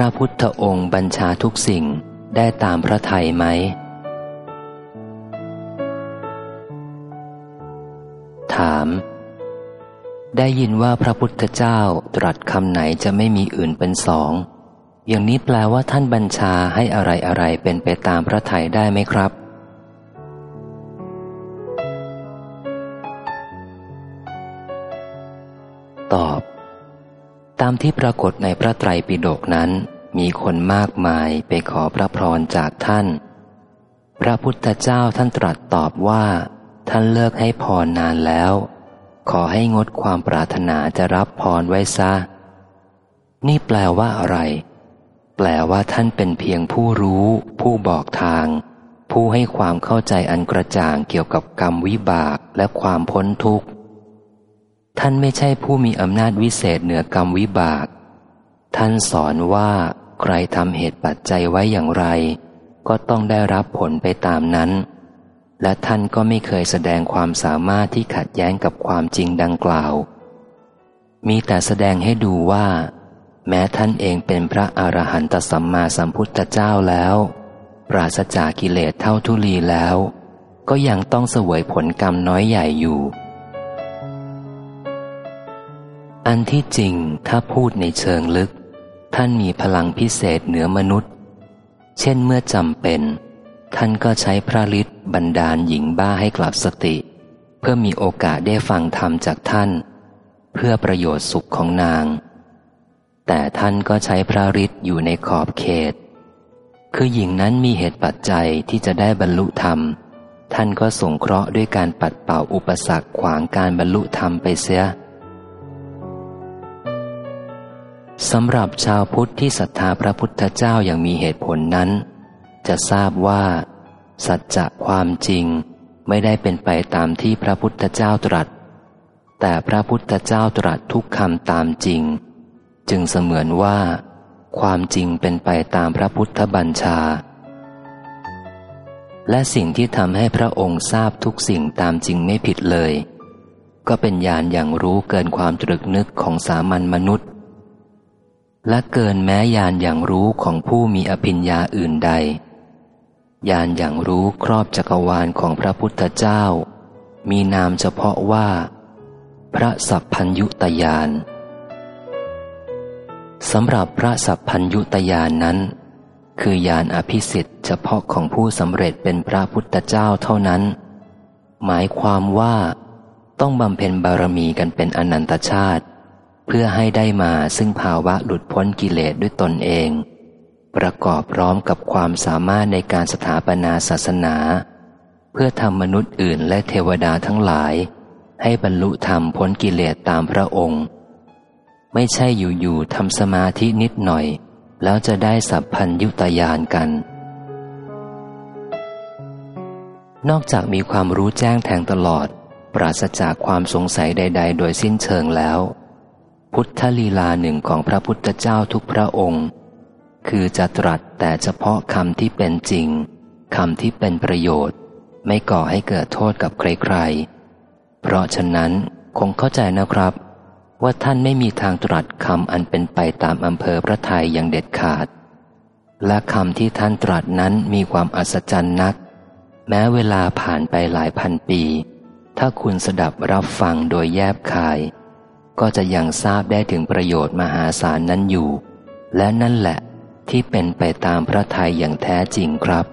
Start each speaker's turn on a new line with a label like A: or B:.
A: ระพุทธองค์บัญชาทุกสิ่งได้ตามพระทัยไหม ถาม ได้ยินว่าพระพุทธเจ้าตรัสคำไหนจะไม่มีอื่นเป็นสอง อย่างนี้แปลว่าท่านบัญชาให้อะไรอะไรเป็นไปตามพระทัยได้ไหมครับ ตอบ ตามที่ปรากฏในพระไตรปิฎกนั้น มีคนมากมายไปขอพระพรจากท่าน พระพุทธเจ้าท่านตรัสตอบว่า ท่านเลิกให้พรนานแล้ว ขอให้งดความปรารถนาจะรับพรไว้ซะ นี่แปลว่าอะไร แปลว่าท่านเป็นเพียงผู้รู้ ผู้บอกทาง ผู้ให้ความเข้าใจอันกระจ่างเกี่ยวกับกรรมวิบากและความพ้นทุกข์ ท่านไม่ใช่ผู้มีอำนาจวิเศษเหนือกรรมวิบาก ท่านสอนว่าใครทำเหตุปัจจัยไว้อย่างไร ก็ต้องได้รับผลไปตามนั้น และท่านก็ไม่เคยแสดงความสามารถที่ขัดแย้งกับความจริงดังกล่าว มีแต่แสดงให้ดูว่า แม้ท่านเองเป็นพระอรหันตสัมมาสัมพุทธเจ้าแล้ว ปราศจากกิเลสเท่าทุลีแล้ว ก็ยังต้องเสวยผลกรรมน้อยใหญ่อยู่ อันที่จริงถ้าพูดในเชิงลึก ท่านมีพลังพิเศษเหนือมนุษย์ เช่นเมื่อจำเป็น ท่านก็ใช้พระฤทธิ์บันดาลหญิงบ้าให้กลับสติ เพื่อมีโอกาสได้ฟังธรรมจากท่าน เพื่อประโยชน์สุขของนาง แต่ท่านก็ใช้พระฤทธิ์อยู่ในขอบเขต คือหญิงนั้นมีเหตุปัจจัยที่จะได้บรรลุธรรม ท่านก็สงเคราะห์ด้วยการปัดเป่าอุปสรรคขวางการบรรลุธรรมไปเสีย สำหรับชาวพุทธที่ศรัทธาพระพุทธเจ้าอย่างมีเหตุผลนั้น จะทราบว่า สัจจะความจริงไม่ได้เป็นไปตามที่พระพุทธเจ้าตรัส แต่พระพุทธเจ้าตรัสทุกคำตามจริง จึงเสมือนว่า ความจริงเป็นไปตามพระพุทธบัญชา และสิ่งที่ทำให้พระองค์ทราบทุกสิ่งตามจริงไม่ผิดเลย ก็เป็นญาณอย่างรู้เกินความตรึกนึกของสามัญมนุษย์ และเกินแม้ยานอย่างรู้ของผู้มีอภิญญาอื่นใด ยานอย่างรู้ครอบจักรวาลของพระพุทธเจ้า มีนามเฉพาะว่า พระสัพพัญยุตยานสำหรับพระสัพพัญยุตยานนั้น คือยานอภิสิทธิ์เฉพาะของผู้สำเร็จเป็นพระพุทธเจ้าเท่านั้น หมายความว่าต้องบำเพ็ญบารมีกันเป็นอนันตชาติ เพื่อให้ได้มาซึ่งภาวะหลุดพ้นกิเลสด้วยตนเอง ประกอบพร้อมกับความสามารถในการสถาปนาศาสนา เพื่อทำมนุษย์อื่นและเทวดาทั้งหลาย ให้บรรลุธรรมพ้นกิเลสตามพระองค์ ไม่ใช่อยู่ๆทำสมาธินิดหน่อย แล้วจะได้สัพพัญยุตยานกันนอกจากมีความรู้แจ้งแทงตลอด ปราศจากความสงสัยใด ๆ โดยสิ้นเชิงแล้ว พุทธลีลาหนึ่งของพระพุทธเจ้าทุกพระองค์ คือจะตรัสแต่เฉพาะคำที่เป็นจริงคำที่เป็นประโยชน์ ไม่ก่อให้เกิดโทษกับใครๆ เพราะฉะนั้นคงเข้าใจนะครับ ว่าท่านไม่มีทางตรัสคำอันเป็นไปตามอำเภอพระทัยอย่างเด็ดขาด และคำที่ท่านตรัสนั้นมีความอัศจรรย์นัก แม้เวลาผ่านไปหลายพันปี ถ้าคุณสดับรับฟังโดยแยบคาย ก็จะยังทราบได้ถึงประโยชน์มหาศาลนั้นอยู่ และนั่นแหละที่เป็นไปตามพระทัยอย่างแท้จริงครับ